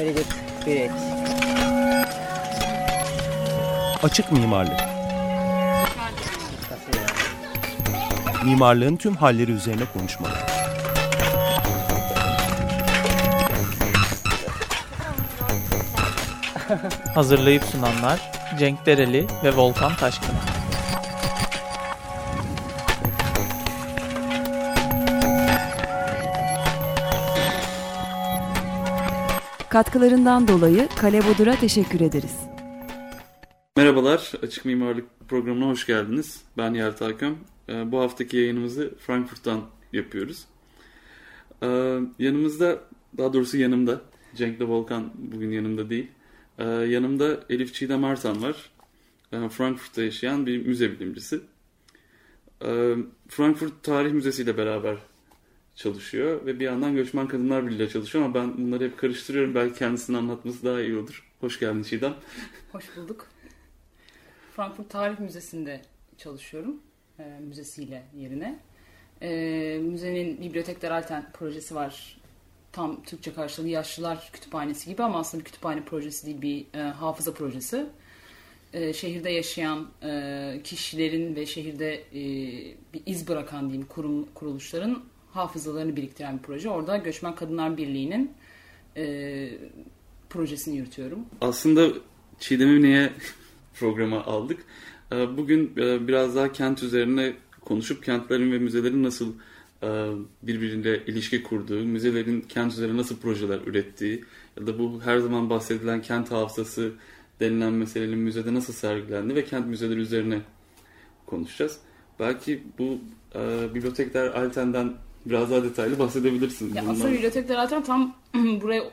Very good. Great. Açık mimarlık. Mimarlığın tüm halleri üzerine konuşmalar. Hazırlayıp sunanlar Cenk Dereli ve Volkan Taşkın. Katkılarından dolayı Kale Bodur'a teşekkür ederiz. Merhabalar, Açık Mimarlık programına hoş geldiniz. Ben Yert Hakem. Ee, bu haftaki yayınımızı Frankfurt'tan yapıyoruz. Ee, yanımızda, daha doğrusu yanımda, Cenk de Volkan bugün yanımda değil. Ee, yanımda Elif Çiğdem Artan var. Frankfurt'ta yaşayan bir müze bilimcisi. Frankfurt Tarih Müzesi ile beraber çalışıyor ve bir yandan Göçmen Kadınlar Birliği çalışıyor ama ben bunları hep karıştırıyorum. Belki kendisini anlatması daha iyi olur. Hoş geldin Çiğdem. Hoş bulduk. Frankfurt Tarih Müzesi'nde çalışıyorum. E, müzesiyle yerine. E, müzenin Bibliotekler Alten projesi var. Tam Türkçe karşılığı Yaşlılar Kütüphanesi gibi ama aslında bir kütüphane projesi değil bir e, hafıza projesi. E, şehirde yaşayan e, kişilerin ve şehirde e, bir iz bırakan diyeyim kurum kuruluşların hafızalarını biriktiren bir proje. Orada Göçmen Kadınlar Birliği'nin e, projesini yürütüyorum. Aslında Çiğdem'i niye programa aldık? E, bugün e, biraz daha kent üzerine konuşup kentlerin ve müzelerin nasıl e, birbiriyle ilişki kurduğu, müzelerin kent üzerine nasıl projeler ürettiği ya da bu her zaman bahsedilen kent hafızası denilen meselenin müzede nasıl sergilendi ve kent müzeleri üzerine konuşacağız. Belki bu bibliotekler Alten'den biraz daha detaylı bahsedebilirsin. Ya aslında bibliotekler Alten tam buraya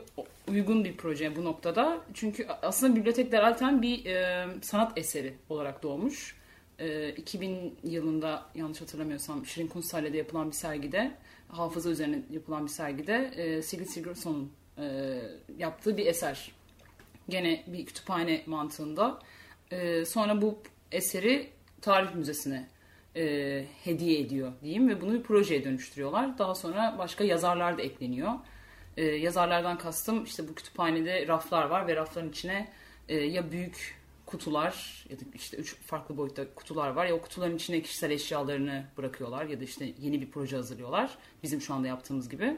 uygun bir proje bu noktada. Çünkü aslında bibliotekler Alten bir e, sanat eseri olarak doğmuş. E, 2000 yılında yanlış hatırlamıyorsam Şirin Kunsthal'de yapılan bir sergide, hafıza üzerine yapılan bir sergide e, Sigrid Sigurdsson'un e, yaptığı bir eser. Gene bir kütüphane mantığında. E, sonra bu eseri Tarih Müzesi'ne e, hediye ediyor diyeyim ve bunu bir projeye dönüştürüyorlar. Daha sonra başka yazarlar da ekleniyor. E, yazarlardan kastım işte bu kütüphanede raflar var ve rafların içine e, ya büyük kutular ya da işte üç farklı boyutta kutular var ya o kutuların içine kişisel eşyalarını bırakıyorlar ya da işte yeni bir proje hazırlıyorlar. Bizim şu anda yaptığımız gibi.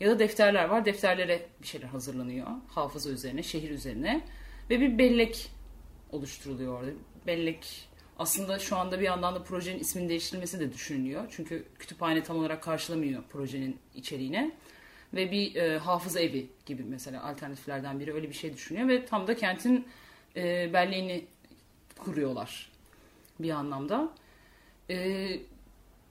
Ya da defterler var. Defterlere bir şeyler hazırlanıyor. Hafıza üzerine, şehir üzerine. Ve bir bellek oluşturuluyor orada. Bellek aslında şu anda bir yandan da projenin isminin değiştirilmesi de düşünülüyor. Çünkü kütüphane tam olarak karşılamıyor projenin içeriğine. Ve bir e, hafıza evi gibi mesela alternatiflerden biri öyle bir şey düşünüyor. Ve tam da kentin e, belleğini kuruyorlar bir anlamda. E,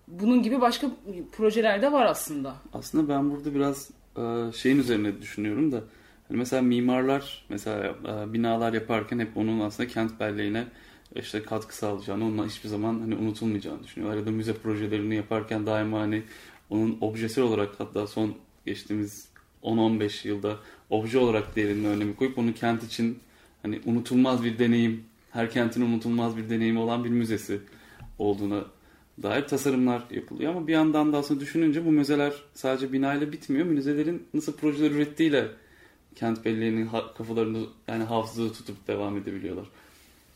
bunun gibi başka projeler de var aslında. Aslında ben burada biraz e, şeyin üzerine düşünüyorum da. Hani mesela mimarlar mesela e, binalar yaparken hep onun aslında kent belleğine işte katkı sağlayacağını, onunla hiçbir zaman hani unutulmayacağını düşünüyorlar. Ya da müze projelerini yaparken daima hani onun objesel olarak hatta son geçtiğimiz 10-15 yılda obje olarak değerinin önemi koyup onu kent için hani unutulmaz bir deneyim, her kentin unutulmaz bir deneyimi olan bir müzesi olduğuna dair tasarımlar yapılıyor. Ama bir yandan da aslında düşününce bu müzeler sadece binayla bitmiyor. Müzelerin nasıl projeler ürettiğiyle kent belleğinin kafalarını yani hafızada tutup devam edebiliyorlar.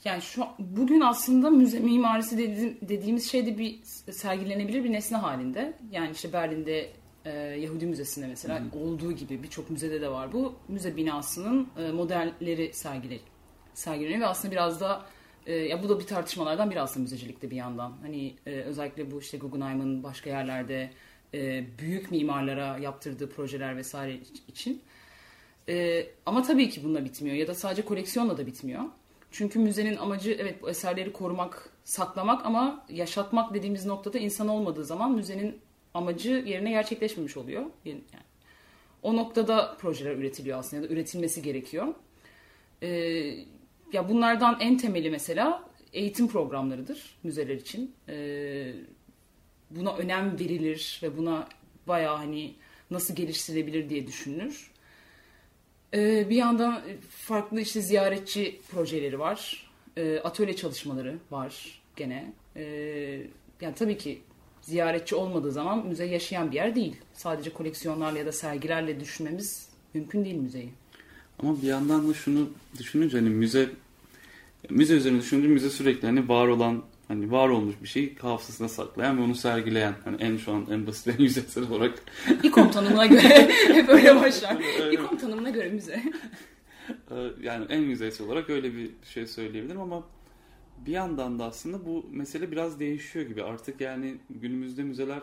Yani şu bugün aslında müze mimarisi dedi, dediğimiz şey de bir sergilenebilir bir nesne halinde. Yani işte Berlin'de e, Yahudi Müzesi'nde mesela Hı. olduğu gibi birçok müzede de var bu. Müze binasının e, modelleri sergile, sergileniyor ve aslında biraz da e, ya bu da bir tartışmalardan biri aslında müzecilikte bir yandan. Hani e, özellikle bu işte Guggenheim'ın başka yerlerde e, büyük mimarlara yaptırdığı projeler vesaire için. E, ama tabii ki bununla bitmiyor ya da sadece koleksiyonla da bitmiyor. Çünkü müzenin amacı evet bu eserleri korumak, saklamak ama yaşatmak dediğimiz noktada insan olmadığı zaman müzenin amacı yerine gerçekleşmemiş oluyor. Yani o noktada projeler üretiliyor aslında ya da üretilmesi gerekiyor. Ee, ya bunlardan en temeli mesela eğitim programlarıdır müzeler için. Ee, buna önem verilir ve buna bayağı hani nasıl geliştirilebilir diye düşünülür. Ee, bir yandan farklı işte ziyaretçi projeleri var. Ee, atölye çalışmaları var gene. Ee, yani tabii ki ziyaretçi olmadığı zaman müze yaşayan bir yer değil. Sadece koleksiyonlarla ya da sergilerle düşünmemiz mümkün değil müzeyi. Ama bir yandan da şunu düşününce hani müze müze üzerine düşününce müze sürekli hani var olan hani var olmuş bir şeyi hafızasına saklayan ve onu sergileyen hani en şu an en basit en yüzeysel olarak İKOM tanımına göre hep öyle başlar. İKOM tanımına göre müze. Ee, yani en yüzeysel olarak öyle bir şey söyleyebilirim ama bir yandan da aslında bu mesele biraz değişiyor gibi. Artık yani günümüzde müzeler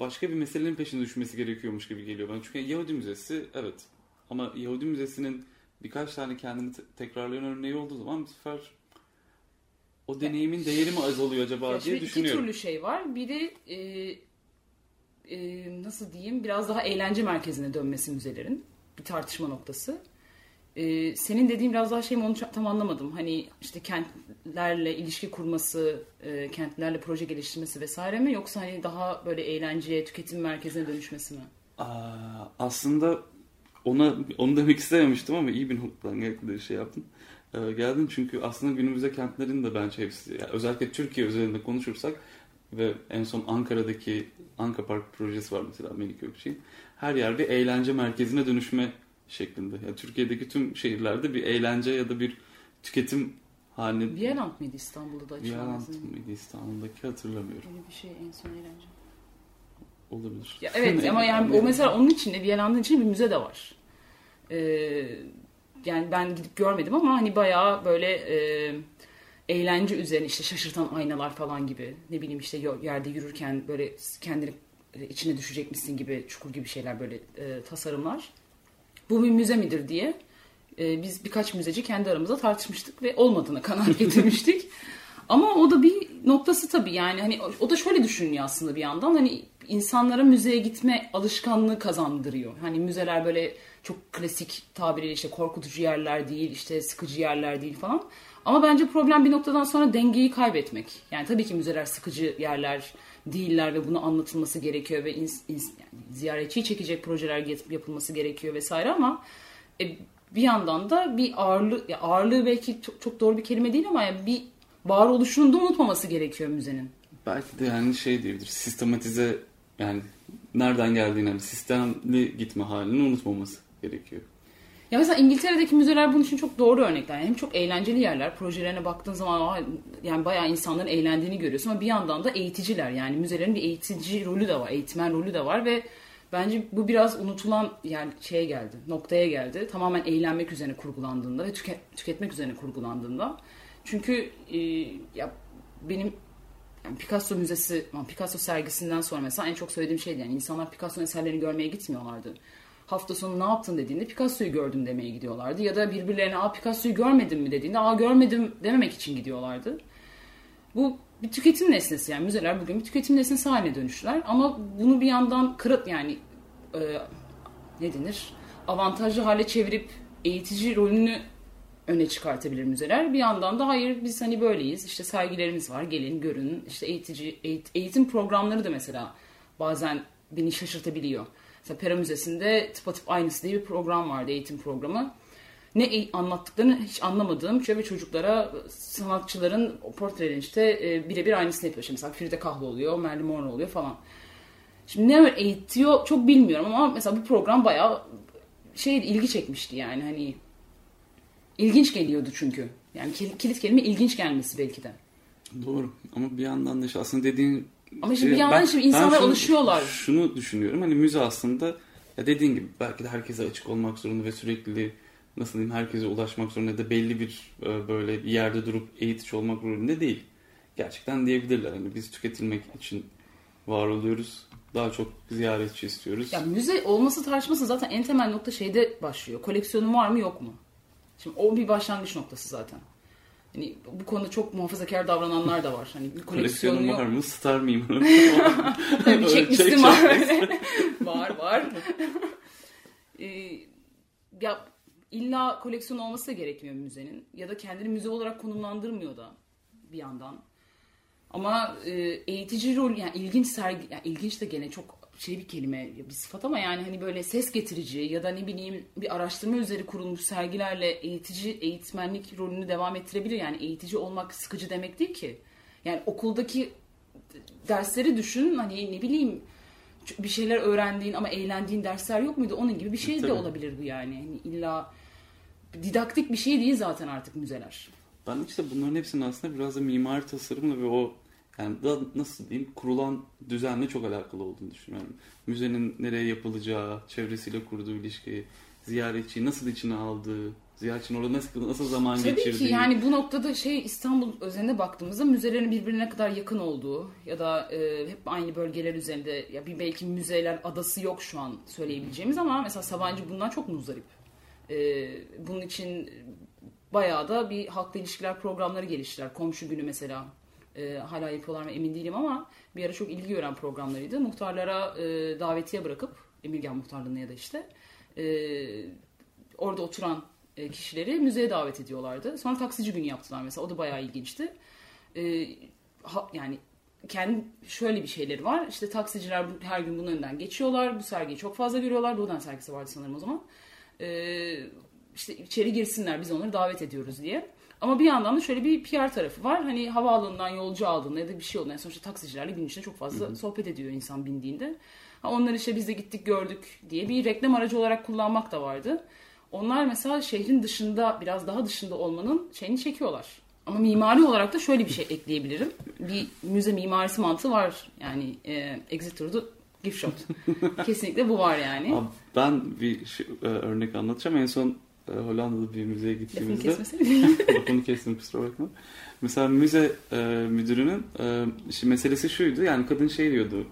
başka bir meselenin peşine düşmesi gerekiyormuş gibi geliyor bana. Çünkü Yahudi Müzesi evet ama Yahudi Müzesi'nin birkaç tane kendini te- tekrarlayan örneği olduğu zaman bir sefer o deneyimin değeri mi azalıyor acaba Ya diye şimdi iki düşünüyorum. türlü şey var. Biri e, e, nasıl diyeyim biraz daha eğlence merkezine dönmesi müzelerin bir tartışma noktası. E, senin dediğin biraz daha şey mi onu tam anlamadım. Hani işte kentlerle ilişki kurması, e, kentlerle proje geliştirmesi vesaire mi yoksa hani daha böyle eğlenceye, tüketim merkezine dönüşmesi mi? Aa, aslında ona onu demek istememiştim ama iyi bir noktadan geldi şey yaptın. Ee, geldin çünkü aslında günümüzde kentlerin de bence hepsi yani özellikle Türkiye üzerinde konuşursak ve en son Ankara'daki Anka Park projesi var mesela Melik Gökçe'nin. Her yer bir eğlence merkezine dönüşme şeklinde. Yani Türkiye'deki tüm şehirlerde bir eğlence ya da bir tüketim haline Viyaland mıydı İstanbul'da da açılan? Viyaland mıydı İstanbul'daki hatırlamıyorum. Öyle bir şey en son eğlence. Olabilir. Ya evet ama yani o mesela onun içinde Viyaland'ın içinde bir müze de var. Ee, yani ben gidip görmedim ama hani bayağı böyle e, eğlence üzerine işte şaşırtan aynalar falan gibi ne bileyim işte yerde yürürken böyle kendini içine düşecekmişsin gibi çukur gibi şeyler böyle e, tasarımlar. Bu bir müze midir diye e, biz birkaç müzeci kendi aramızda tartışmıştık ve olmadığına kanaat getirmiştik. Ama o da bir noktası tabii yani hani o- da şöyle düşünüyor aslında bir yandan hani insanlara müzeye gitme alışkanlığı kazandırıyor. Hani müzeler böyle çok klasik tabiriyle işte korkutucu yerler değil, işte sıkıcı yerler değil falan. Ama bence problem bir noktadan sonra dengeyi kaybetmek. Yani tabii ki müzeler sıkıcı yerler değiller ve bunu anlatılması gerekiyor ve ins, ins- yani ziyaretçiyi çekecek projeler yapılması gerekiyor vesaire ama e, bir yandan da bir ağırlığı, ağırlığı belki çok, çok doğru bir kelime değil ama yani bir varoluşunu da unutmaması gerekiyor müzenin. Belki de yani şey diyebilir sistematize yani nereden geldiğini sistemli gitme halini unutmaması gerekiyor. Ya mesela İngiltere'deki müzeler bunun için çok doğru örnekler. Yani hem çok eğlenceli yerler. Projelerine baktığın zaman "Aa, yani bayağı insanların eğlendiğini görüyorsun ama bir yandan da eğiticiler. Yani müzelerin bir eğitici rolü de var, eğitmen rolü de var ve bence bu biraz unutulan yani şeye geldi, noktaya geldi. Tamamen eğlenmek üzerine kurgulandığında ve tüket- tüketmek üzerine kurgulandığında. Çünkü e, ya benim yani Picasso müzesi, Picasso sergisinden sonra mesela en çok söylediğim şeydi yani insanlar Picasso'nun eserlerini görmeye gitmiyorlardı. Hafta sonu ne yaptın dediğinde Picasso'yu gördüm demeye gidiyorlardı. Ya da birbirlerine aa Picasso'yu görmedin mi dediğinde aa görmedim dememek için gidiyorlardı. Bu bir tüketim nesnesi yani müzeler bugün bir tüketim nesnesi haline dönüştüler. Ama bunu bir yandan kırıt yani e, ne denir avantajlı hale çevirip eğitici rolünü öne çıkartabilir müzeler. Bir yandan da hayır biz hani böyleyiz. İşte sergilerimiz var. Gelin görün. İşte eğitici eğit- eğitim programları da mesela bazen beni şaşırtabiliyor. Mesela Pera Müzesi'nde tıpatıp aynısı diye bir program vardı eğitim programı. Ne eğ- anlattıklarını hiç anlamadığım şöyle çocuklara sanatçıların portrelerini işte e, birebir aynısını yapıyor. İşte mesela Frida Kahlo oluyor, Marilyn Monroe oluyor falan. Şimdi ne eğitiyor çok bilmiyorum ama mesela bu program bayağı şey ilgi çekmişti yani hani İlginç geliyordu çünkü. Yani kil- kilit kelime ilginç gelmesi belki de. Doğru ama bir yandan da işte aslında dediğin Ama şimdi şey- bir yandan şimdi insanlar şunu- alışıyorlar. Şunu düşünüyorum hani müze aslında ya dediğin gibi belki de herkese açık olmak zorunda ve sürekli nasıl diyeyim herkese ulaşmak zorunda da belli bir e, böyle bir yerde durup eğitici olmak zorunda değil. Gerçekten diyebilirler hani biz tüketilmek için var oluyoruz. Daha çok ziyaretçi istiyoruz. Ya müze olması tartışması zaten en temel nokta şeyde başlıyor. Koleksiyonun var mı yok mu? Şimdi o bir başlangıç noktası zaten. Hani bu konuda çok muhafazakar davrananlar da var. Hani bir koleksiyonu Koleksiyonum yok. var mı? Star mimarı. Tabii bir Çek, çekmiştim çek. var. var var. Ee, ya illa koleksiyon olması da gerekmiyor müzenin. Ya da kendini müze olarak konumlandırmıyor da bir yandan. Ama e, eğitici rol yani ilginç sergi yani ilginç de gene çok şey bir kelime bir sıfat ama yani hani böyle ses getirici ya da ne bileyim bir araştırma üzeri kurulmuş sergilerle eğitici eğitmenlik rolünü devam ettirebilir. Yani eğitici olmak sıkıcı demek değil ki. Yani okuldaki dersleri düşün hani ne bileyim bir şeyler öğrendiğin ama eğlendiğin dersler yok muydu? Onun gibi bir şey de Tabii. olabilir bu yani. yani illa didaktik bir şey değil zaten artık müzeler. Ben işte bunların hepsinin aslında biraz da mimari tasarımla ve o yani da nasıl diyeyim kurulan düzenle çok alakalı olduğunu düşünüyorum. Müzenin nereye yapılacağı, çevresiyle kurduğu ilişki, ziyaretçiyi nasıl içine aldığı, ziyaretçinin orada nasıl, nasıl zaman Tabii geçirdiği. ki yani bu noktada şey İstanbul özelinde baktığımızda müzelerin birbirine kadar yakın olduğu ya da e, hep aynı bölgeler üzerinde ya bir belki müzeler adası yok şu an söyleyebileceğimiz ama mesela Sabancı bundan çok muzdarip. E, bunun için bayağı da bir halkla ilişkiler programları geliştiler. Komşu günü mesela e, hala yapıyorlar mı emin değilim ama bir ara çok ilgi gören programlarıydı. Muhtarlara e, davetiye bırakıp Emirgan Muhtarlığı'na ya da işte e, orada oturan e, kişileri müzeye davet ediyorlardı. Sonra taksici günü yaptılar mesela. O da bayağı ilginçti. E, ha, yani kendi şöyle bir şeyleri var. İşte taksiciler her gün bunun önünden geçiyorlar. Bu sergiyi çok fazla görüyorlar. Doğudan sergisi vardı sanırım o zaman. E, işte içeri girsinler biz onları davet ediyoruz diye. Ama bir yandan da şöyle bir PR tarafı var. Hani havaalanından yolcu aldığında ya da bir şey olduğunda. Yani sonuçta taksicilerle gün içinde çok fazla sohbet ediyor insan bindiğinde. Ha, onları işte biz de gittik gördük diye bir reklam aracı olarak kullanmak da vardı. Onlar mesela şehrin dışında biraz daha dışında olmanın şeyini çekiyorlar. Ama mimari olarak da şöyle bir şey ekleyebilirim. Bir müze mimarisi mantığı var. Yani e, Exit to the Gift Shop. Kesinlikle bu var yani. Abi ben bir şey, e, örnek anlatacağım. En son e, Hollanda'da bir müzeye gittiğimizde lafını kestim kusura bakma. Mesela müze e, müdürünün e, işte meselesi şuydu. Yani kadın şey diyordu.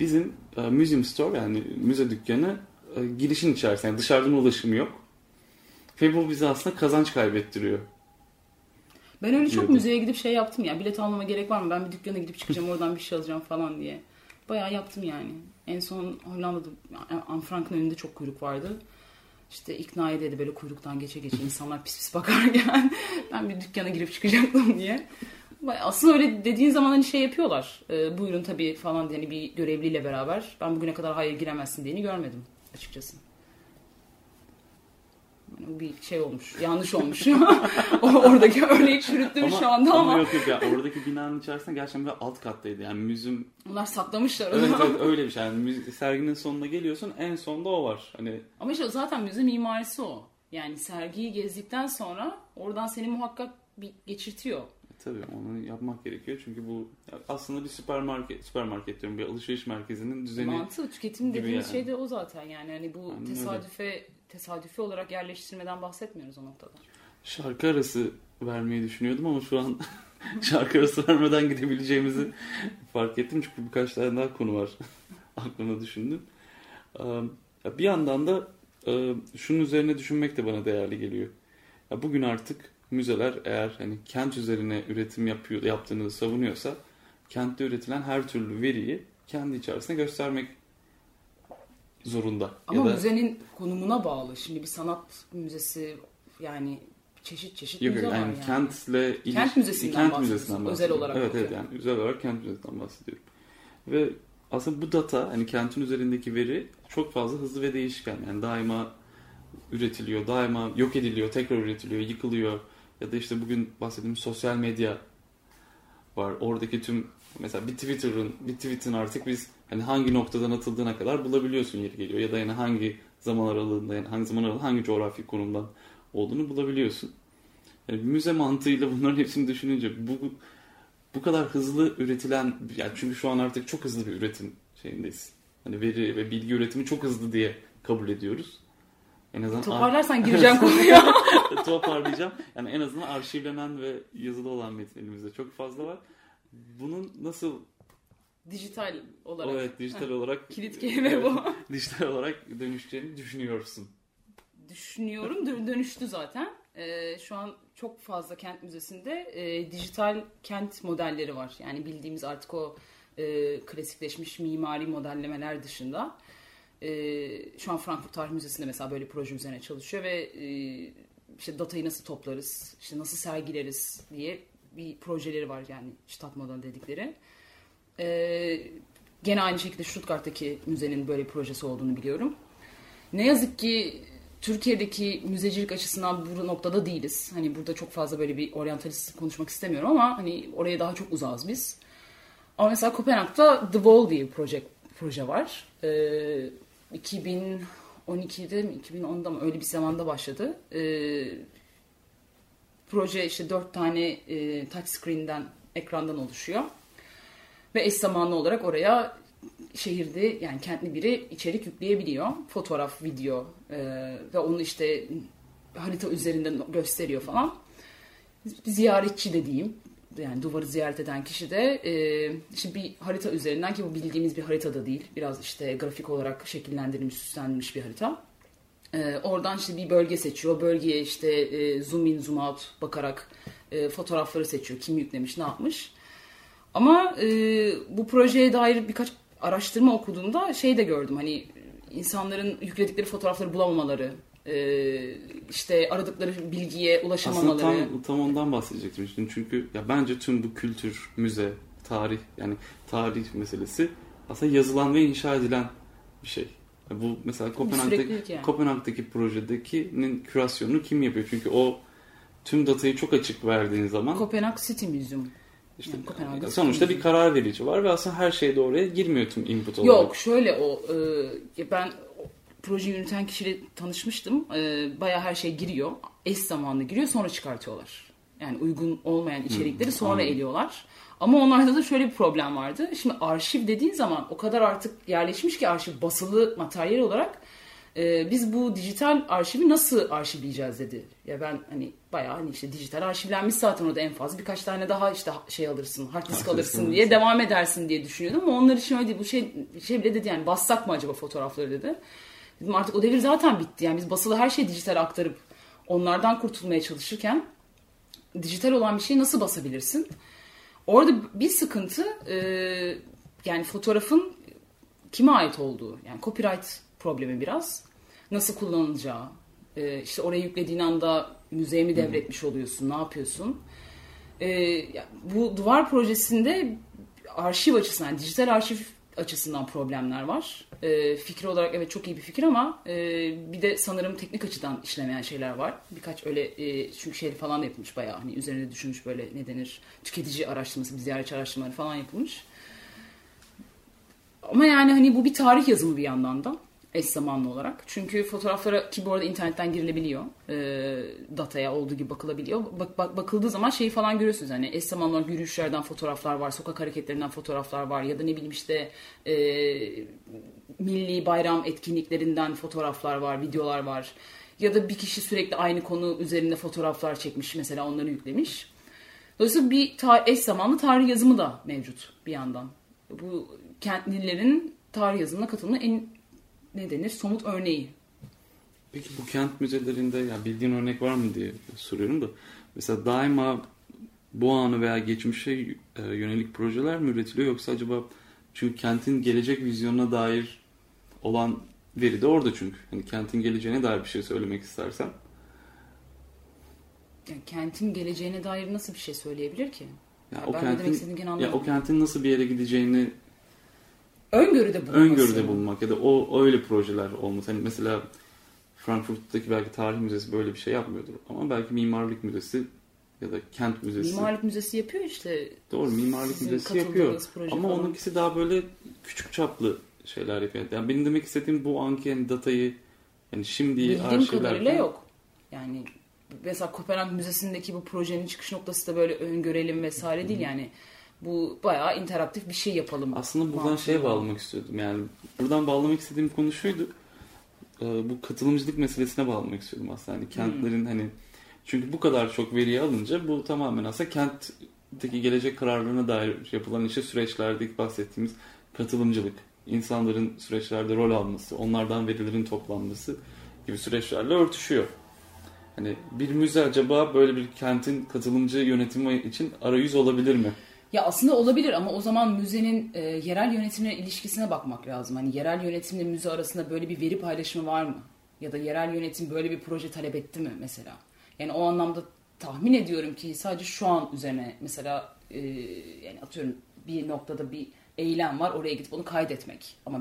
Bizim e, museum store yani müze dükkanı e, girişin içerisinde yani dışarıdan ulaşımı yok. Ve bu bize aslında kazanç kaybettiriyor. Ben öyle çok Diyordu. müzeye gidip şey yaptım ya. Bilet almama gerek var mı? Ben bir dükkana gidip çıkacağım oradan bir şey alacağım falan diye. Bayağı yaptım yani. En son Hollanda'da Anne Frank'ın önünde çok kuyruk vardı. İşte ikna edildi böyle kuyruktan geçe geçe insanlar pis pis bakarken ben bir dükkana girip çıkacaktım diye. Aslında öyle dediğin zaman hani şey yapıyorlar. E, buyurun tabii falan diye hani bir görevliyle beraber. Ben bugüne kadar hayır giremezsin diyeni görmedim açıkçası. Bir şey olmuş. Yanlış olmuş. Oradaki örneği çürüttüm şu anda ama. yok yok ya oradaki binanın içerisinde gerçekten böyle alt kattaydı. Yani müzüm Bunlar saklamışlar onu. evet, evet öyle bir şey. Yani müze- serginin sonuna geliyorsun en sonda o var. Hani Ama işte zaten müze mimarisi o. Yani sergiyi gezdikten sonra oradan seni muhakkak bir geçirtiyor. Tabii onu yapmak gerekiyor çünkü bu aslında bir süpermarket, süpermarket diyorum bir alışveriş merkezinin düzeni. Mantığı tüketim dediğimiz yani. şey de o zaten yani. Hani bu Aynen öyle. Tesadüfi olarak yerleştirmeden bahsetmiyoruz o noktada. Şarkı arası vermeyi düşünüyordum ama şu an şarkı arası vermeden gidebileceğimizi fark ettim çünkü birkaç tane daha konu var aklımda düşündüm. Bir yandan da şunun üzerine düşünmek de bana değerli geliyor. Bugün artık müzeler eğer hani kent üzerine üretim yapıyor yaptığını savunuyorsa kentte üretilen her türlü veriyi kendi içerisinde göstermek zorunda. Ama ya da, müzenin konumuna bağlı. Şimdi bir sanat müzesi yani çeşit çeşit Yok müze yok var yani yani. kentle iliş- Kent müzesinden kent müzesinden özel bahsediyorum. olarak Evet evet yani özel olarak kent müzesinden bahsediyorum. Ve aslında bu data hani kentin üzerindeki veri çok fazla hızlı ve değişken. Yani daima üretiliyor, daima yok ediliyor, tekrar üretiliyor, yıkılıyor. Ya da işte bugün bahsettiğimiz sosyal medya var. Oradaki tüm mesela bir Twitter'ın bir tweet'in artık biz hani hangi noktadan atıldığına kadar bulabiliyorsun yeri geliyor. Ya da yani hangi zaman aralığında yani hangi zaman aralığında hangi coğrafi konumdan olduğunu bulabiliyorsun. Yani müze mantığıyla bunların hepsini düşününce bu bu kadar hızlı üretilen yani çünkü şu an artık çok hızlı bir üretim şeyindeyiz. Hani veri ve bilgi üretimi çok hızlı diye kabul ediyoruz. En azından Toparlarsan gireceğim konuya. toparlayacağım. Yani en azından arşivlenen ve yazılı olan metin elimizde çok fazla var. Bunun nasıl Dijital olarak. evet dijital olarak Kilit kelime bu. dijital olarak dönüşeceğini düşünüyorsun. Düşünüyorum. Dö- Dönüştü zaten. Ee, şu an çok fazla kent müzesinde e, dijital kent modelleri var. Yani bildiğimiz artık o e, klasikleşmiş mimari modellemeler dışında. E, şu an Frankfurt Tarih Müzesi'nde mesela böyle proje üzerine çalışıyor ve e, işte datayı nasıl toplarız, işte nasıl sergileriz diye bir projeleri var yani Stadtmodell dedikleri. E, gene aynı şekilde Stuttgart'taki müzenin böyle projesi olduğunu biliyorum. Ne yazık ki Türkiye'deki müzecilik açısından bu noktada değiliz. Hani burada çok fazla böyle bir oryantalist konuşmak istemiyorum ama hani oraya daha çok uzağız biz. Ama mesela Kopenhag'da The Wall diye bir proje, proje var. E, 2012'de mi 2010'da mı öyle bir zamanda başladı. E, proje işte dört tane e, touch screen'den ekrandan oluşuyor. Ve eş zamanlı olarak oraya şehirde yani kentli biri içerik yükleyebiliyor. Fotoğraf, video e, ve onu işte harita üzerinden gösteriyor falan. Ziyaretçi de diyeyim. Yani duvarı ziyaret eden kişi de e, işte bir harita üzerinden ki bu bildiğimiz bir harita da değil. Biraz işte grafik olarak şekillendirilmiş, süslenmiş bir harita. E, oradan işte bir bölge seçiyor. Bölgeye işte e, zoom in, zoom out bakarak e, fotoğrafları seçiyor. Kim yüklemiş, ne yapmış. Ama e, bu projeye dair birkaç araştırma okuduğumda şey de gördüm. Hani insanların yükledikleri fotoğrafları bulamamaları, e, işte aradıkları bilgiye ulaşamamaları. Aslında tam, tam ondan bahsedecektim. Şimdi çünkü ya bence tüm bu kültür, müze, tarih yani tarih meselesi aslında yazılan ve inşa edilen bir şey. Bu mesela Kopenhag'daki, yani. Kopenhag'daki projedekinin kürasyonunu kim yapıyor? Çünkü o tüm datayı çok açık verdiğin zaman Kopenhag City Museum. İşte yani sonuçta bir karar verici var ve aslında her şey de oraya girmiyor tüm input olarak. Yok şöyle o e, ben proje yöneten kişiyle tanışmıştım. E, Baya her şey giriyor. Eş zamanlı giriyor sonra çıkartıyorlar. Yani uygun olmayan içerikleri hmm, sonra anladım. eliyorlar. Ama onlarda da şöyle bir problem vardı. Şimdi arşiv dediğin zaman o kadar artık yerleşmiş ki arşiv basılı materyal olarak e, biz bu dijital arşivi nasıl arşivleyeceğiz dedi. Ya ben hani bayağı hani işte dijital arşivlenmiş zaten orada en fazla birkaç tane daha işte şey alırsın, hard disk alırsın diye devam edersin diye düşünüyordum. Ama onlar için öyle değil. Bu şey, şey bile dedi yani bassak mı acaba fotoğrafları dedi. Dedim artık o devir zaten bitti. Yani biz basılı her şeyi dijital aktarıp onlardan kurtulmaya çalışırken dijital olan bir şeyi nasıl basabilirsin? Orada bir sıkıntı e, yani fotoğrafın kime ait olduğu. Yani copyright problemi biraz. Nasıl kullanılacağı. E, işte oraya yüklediğin anda müzeye mi devretmiş oluyorsun? Ne yapıyorsun? E, bu duvar projesinde arşiv açısından, yani dijital arşiv açısından problemler var. E, fikir olarak evet çok iyi bir fikir ama e, bir de sanırım teknik açıdan işlemeyen şeyler var. Birkaç öyle e, çünkü şey falan da yapılmış bayağı hani üzerine düşünmüş böyle ne denir tüketici araştırması, ziyaretçi araştırmaları falan yapılmış. Ama yani hani bu bir tarih yazımı bir yandan da eş zamanlı olarak. Çünkü fotoğraflara ki bu arada internetten girilebiliyor. E, dataya olduğu gibi bakılabiliyor. Bak, bak, bakıldığı zaman şeyi falan görüyorsunuz. Hani eş zamanlı olarak yürüyüşlerden fotoğraflar var. Sokak hareketlerinden fotoğraflar var. Ya da ne bileyim işte e, milli bayram etkinliklerinden fotoğraflar var. Videolar var. Ya da bir kişi sürekli aynı konu üzerinde fotoğraflar çekmiş. Mesela onları yüklemiş. Dolayısıyla bir ta- eş zamanlı tarih yazımı da mevcut bir yandan. Bu kentlilerin tarih yazımına katılımı en ne denir somut örneği. Peki bu kent müzelerinde ya bildiğin örnek var mı diye soruyorum da mesela daima bu anı veya geçmişe e, yönelik projeler mi üretiliyor yoksa acaba çünkü kentin gelecek vizyonuna dair olan veri de orada çünkü. Hani kentin geleceğine dair bir şey söylemek istersen. Yani kentin geleceğine dair nasıl bir şey söyleyebilir ki? Ya, ya o kentin, ya o kentin nasıl bir yere gideceğini öngörüde bulunması. Öngörüde bulunmak ya da o öyle projeler olması. Hani mesela Frankfurt'taki belki tarih müzesi böyle bir şey yapmıyordur. Ama belki mimarlık müzesi ya da kent müzesi. Mimarlık müzesi yapıyor işte. Doğru mimarlık müzesi yapıyor. Ama falan. onunkisi daha böyle küçük çaplı şeyler yapıyor. Yani benim demek istediğim bu anki yani datayı yani şimdi Bildiğim kadarıyla yok. Yani mesela Kopenhag Müzesi'ndeki bu projenin çıkış noktası da böyle öngörelim vesaire değil yani bu bayağı interaktif bir şey yapalım. Aslında buradan şeye bağlamak istiyordum. Yani buradan bağlamak istediğim konu şuydu. Ee, bu katılımcılık meselesine bağlamak istiyordum aslında. Hani kentlerin hmm. hani çünkü bu kadar çok veriyi alınca bu tamamen aslında kentteki gelecek kararlarına dair yapılan işte süreçlerdeki bahsettiğimiz katılımcılık, insanların süreçlerde rol alması, onlardan verilerin toplanması gibi süreçlerle örtüşüyor. Hani bir müze acaba böyle bir kentin katılımcı yönetimi için arayüz olabilir mi? Ya aslında olabilir ama o zaman müzenin e, yerel yönetimle ilişkisine bakmak lazım. Hani yerel yönetimle müze arasında böyle bir veri paylaşımı var mı? Ya da yerel yönetim böyle bir proje talep etti mi mesela? Yani o anlamda tahmin ediyorum ki sadece şu an üzerine mesela e, yani atıyorum bir noktada bir eylem var oraya gidip onu kaydetmek. Ama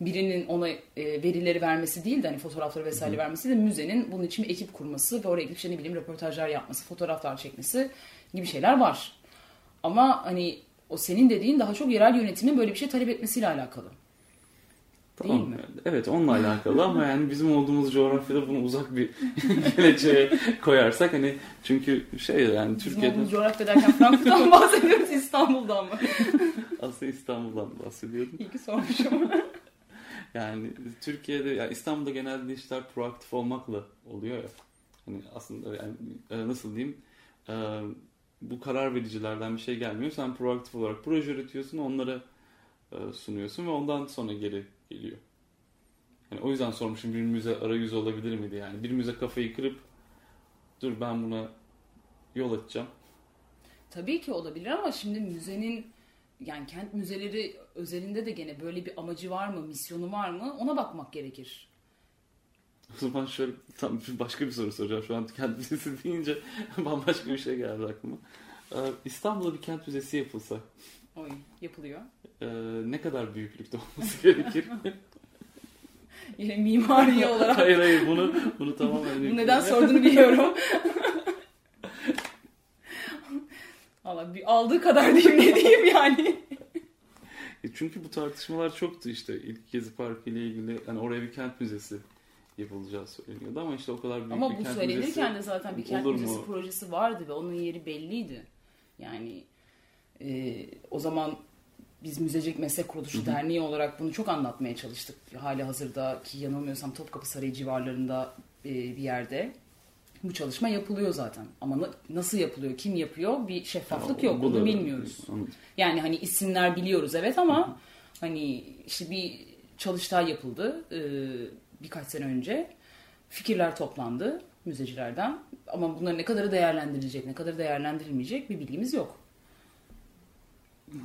birinin ona e, verileri vermesi değil de hani fotoğrafları vesaire vermesi de müzenin bunun için bir ekip kurması ve oraya gidip işte ne bileyim röportajlar yapması, fotoğraflar çekmesi gibi şeyler var. Ama hani o senin dediğin daha çok yerel yönetimin böyle bir şey talep etmesiyle alakalı. Tamam. Değil mi? Evet onunla alakalı ama yani bizim olduğumuz coğrafyada bunu uzak bir geleceğe koyarsak hani çünkü şey yani Bizim Türkiye'de olduğumuz coğrafya derken Frankfurt'tan bahsediyoruz İstanbul'dan mı? aslında İstanbul'dan bahsediyordum. İyi ki sormuşum. Yani Türkiye'de yani İstanbul'da genelde işler proaktif olmakla oluyor ya. Hani aslında yani e, nasıl diyeyim bu karar vericilerden bir şey gelmiyor. Sen proaktif olarak proje üretiyorsun, onlara e, sunuyorsun ve ondan sonra geri geliyor. Yani o yüzden sormuşum bir müze arayüzü olabilir miydi yani. Bir müze kafayı kırıp dur ben buna yol açacağım. Tabii ki olabilir ama şimdi müzenin yani kent müzeleri özelinde de gene böyle bir amacı var mı, misyonu var mı ona bakmak gerekir. O zaman şöyle tam başka bir soru soracağım. Şu an kent müzesi deyince bambaşka bir şey geldi aklıma. Ee, İstanbul'da bir kent müzesi yapılsa Oy yapılıyor. e, ne kadar büyüklükte olması gerekir? Yine mimari olarak hayır hayır bunu bunu tamamen bu neden sorduğunu biliyorum. Valla bir aldığı kadar diyeyim ne diyeyim yani. E, Çünkü bu tartışmalar çoktu işte. İlk Gezi Parkı ile ilgili hani oraya bir kent müzesi yapılacağı söyleniyordu ama işte o kadar büyük Ama bir bu kent söylenirken müzesi de zaten bir kent müzesi mu? projesi vardı ve onun yeri belliydi. Yani e, o zaman biz Müzecilik Meslek Kuruluşu Derneği olarak bunu çok anlatmaya çalıştık. Hali hazırda ki yanılmıyorsam Topkapı Sarayı civarlarında e, bir yerde. Bu çalışma yapılıyor zaten. Ama na- nasıl yapılıyor, kim yapıyor bir şeffaflık yok. Bu Bunu da- bilmiyoruz. Anladım. Yani hani isimler biliyoruz evet ama hani işte bir çalıştay yapıldı e, birkaç sene önce. Fikirler toplandı müzecilerden ama bunların ne kadarı değerlendirilecek, ne kadarı değerlendirilmeyecek bir bilgimiz yok.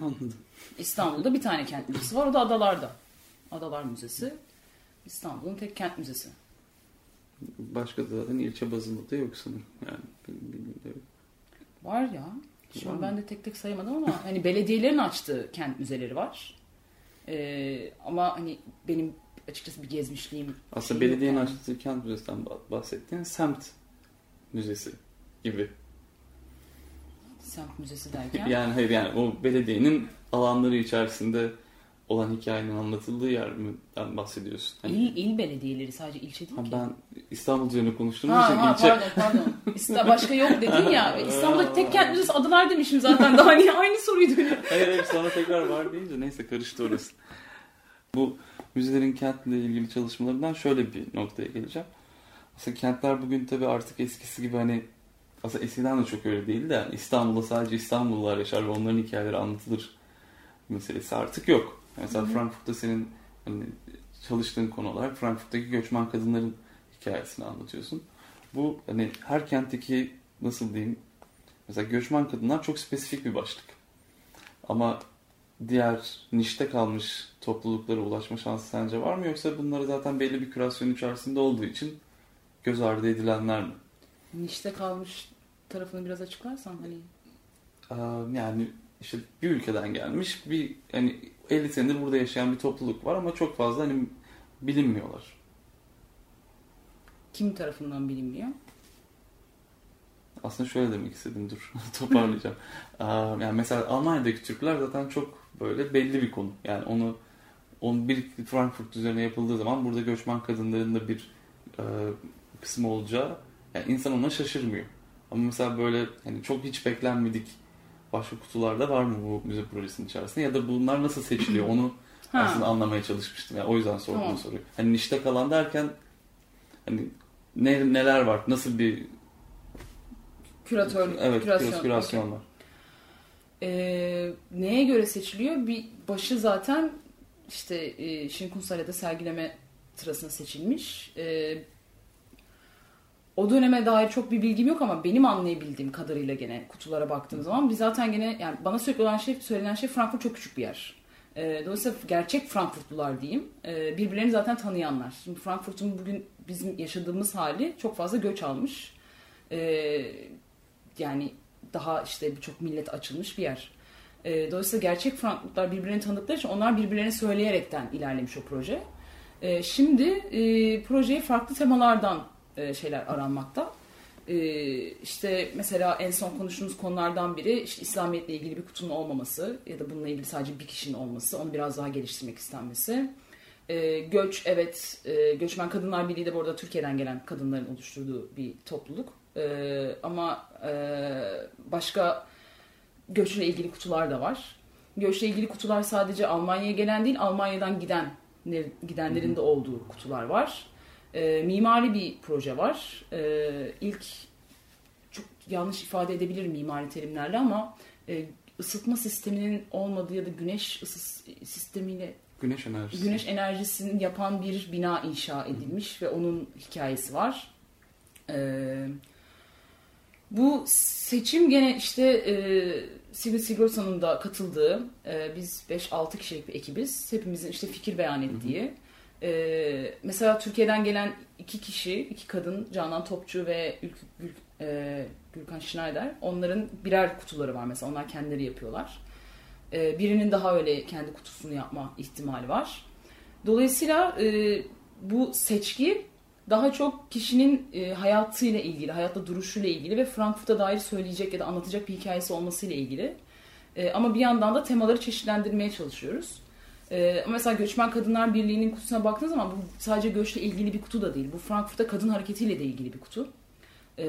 Anladım. İstanbul'da bir tane kent müzesi var o da Adalar'da. Adalar Müzesi. İstanbul'un tek kent müzesi. Başka da zaten ilçe bazında da yok sanırım. Yani bilmiyorum. Var ya. Şu Var ben de tek tek sayamadım ama hani belediyelerin açtığı kent müzeleri var. Ee, ama hani benim açıkçası bir gezmişliğim Aslında şey belediyenin yani. açtığı kent müzesinden bah- bahsettiğin semt müzesi gibi. Semt müzesi derken. Yani hayır yani o belediyenin alanları içerisinde olan hikayenin anlatıldığı yerden bahsediyorsun. Hani, İl, il belediyeleri sadece ilçe değil ha, ki. ben İstanbul üzerine konuştuğum Ha, için ha, ilçe pardon pardon. İsta- başka yok dedin ya. İstanbul'daki tek kent müzesi Adalar demişim zaten. Daha hani aynı soruyu dönüyor. Hayır hayır sonra tekrar var deyince neyse karıştı orası. Bu müzelerin kentle ilgili çalışmalarından şöyle bir noktaya geleceğim. Aslında kentler bugün tabii artık eskisi gibi hani aslında eskiden de çok öyle değildi de yani İstanbul'da sadece İstanbullular yaşar ve onların hikayeleri anlatılır meselesi artık yok. Mesela Frankfurt'ta senin hani çalıştığın konu olarak Frankfurt'taki göçmen kadınların hikayesini anlatıyorsun. Bu hani her kentteki nasıl diyeyim mesela göçmen kadınlar çok spesifik bir başlık. Ama diğer nişte kalmış topluluklara ulaşma şansı sence var mı? Yoksa bunları zaten belli bir kürasyon içerisinde olduğu için göz ardı edilenler mi? Nişte kalmış tarafını biraz açıklarsan hani. Aa, yani işte bir ülkeden gelmiş bir hani 50 senedir burada yaşayan bir topluluk var ama çok fazla hani bilinmiyorlar. Kim tarafından bilinmiyor? Aslında şöyle demek istedim dur toparlayacağım. Yani mesela Almanya'daki Türkler zaten çok böyle belli bir konu. Yani onu on bir Frankfurt üzerine yapıldığı zaman burada göçmen kadınların da bir e, kısmı olacağı yani insan ona şaşırmıyor. Ama mesela böyle hani çok hiç beklenmedik başka kutularda var mı bu müze projesinin içerisinde ya da bunlar nasıl seçiliyor onu Ha. aslında anlamaya çalışmıştım. Yani o yüzden sordum Tamam. soruyu. Hani nişte kalan derken hani ne, neler var? Nasıl bir Küratör, evet, kürasyon. kürasyon, var. Ee, neye göre seçiliyor? Bir başı zaten işte e, Şinkunsale'de sergileme sırasında seçilmiş. Ee, o döneme dair çok bir bilgim yok ama benim anlayabildiğim kadarıyla gene kutulara baktığım zaman biz zaten gene yani bana sürekli olan şey söylenen şey Frankfurt çok küçük bir yer. Ee, dolayısıyla gerçek Frankfurtlular diyeyim. Ee, birbirlerini zaten tanıyanlar. Şimdi Frankfurt'un bugün bizim yaşadığımız hali çok fazla göç almış. Ee, yani daha işte birçok millet açılmış bir yer. E, dolayısıyla gerçek Frankfurtlar birbirlerini tanıdıkları için onlar birbirlerine söyleyerekten ilerlemiş o proje. E, şimdi e, projeye farklı temalardan e, şeyler aranmakta. E, işte mesela en son konuştuğumuz konulardan biri işte İslamiyet'le ilgili bir kutunun olmaması ya da bununla ilgili sadece bir kişinin olması, onu biraz daha geliştirmek istenmesi. E, göç evet e, Göçmen Kadınlar Birliği de bu arada Türkiye'den gelen kadınların oluşturduğu bir topluluk. E, ama e, başka göçle ilgili kutular da var. Göçle ilgili kutular sadece Almanya'ya gelen değil Almanya'dan giden gidenlerin de olduğu kutular var. E, mimari bir proje var. E, ilk çok yanlış ifade edebilir mimari terimlerle ama e, ısıtma sisteminin olmadığı ya da güneş ısı sistemiyle Güneş enerjisi. güneş enerjisini yapan bir bina inşa edilmiş ve onun hikayesi var. Ee, bu seçim gene işte e, Sivil Sigorta'nın da katıldığı, e, biz 5-6 kişilik bir ekibiz. Hepimizin işte fikir beyan ettiği. E, mesela Türkiye'den gelen iki kişi, iki kadın, Canan Topçu ve Ül, Gül, e, Gülkan Schneider. Onların birer kutuları var mesela, onlar kendileri yapıyorlar. E, birinin daha öyle kendi kutusunu yapma ihtimali var. Dolayısıyla e, bu seçki daha çok kişinin e, hayatıyla ilgili, hayatta duruşuyla ilgili ve Frankfurt'a dair söyleyecek ya da anlatacak bir hikayesi olmasıyla ilgili. E, ama bir yandan da temaları çeşitlendirmeye çalışıyoruz. E, mesela Göçmen Kadınlar Birliği'nin kutusuna baktığınız zaman bu sadece göçle ilgili bir kutu da değil. Bu Frankfurt'ta kadın hareketiyle de ilgili bir kutu. E,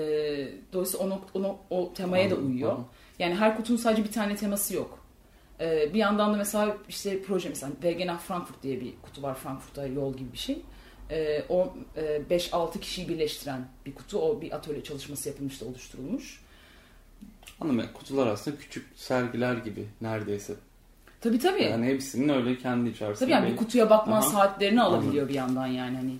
dolayısıyla o, o, o temaya da uyuyor. Yani her kutunun sadece bir tane teması yok. E, bir yandan da mesela işte proje mesela Wegener Frankfurt diye bir kutu var Frankfurt'a yol gibi bir şey e, o e, 5-6 kişiyi birleştiren bir kutu. O bir atölye çalışması yapılmış da oluşturulmuş. Anladım. Kutular aslında küçük sergiler gibi neredeyse. Tabii tabii. Yani hepsinin öyle kendi içerisinde. Tabii yani bir kutuya bakma Aha. saatlerini alabiliyor Anladım. bir yandan yani hani.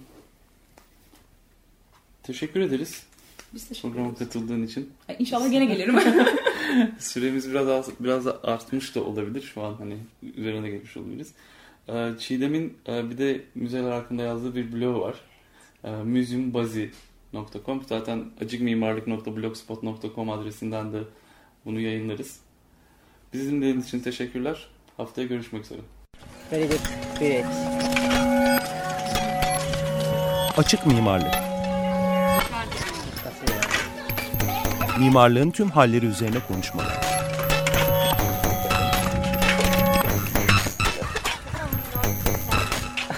Teşekkür ederiz Biz teşekkür programa ederiz. katıldığın için. Ay, İnşallah gene gelirim. Süremiz biraz az, biraz artmış da olabilir şu an hani üzerine gelmiş olabiliriz. Ee, Çiğdem'in e, bir de müzeler hakkında yazdığı bir blog var. Ee, museumbazi.com zaten acikmimarlık.blogspot.com adresinden de bunu yayınlarız. Bizi dinlediğiniz için teşekkürler. Haftaya görüşmek üzere. Very good. Great. Açık mimarlık. Mimarlığın tüm halleri üzerine konuşmalar.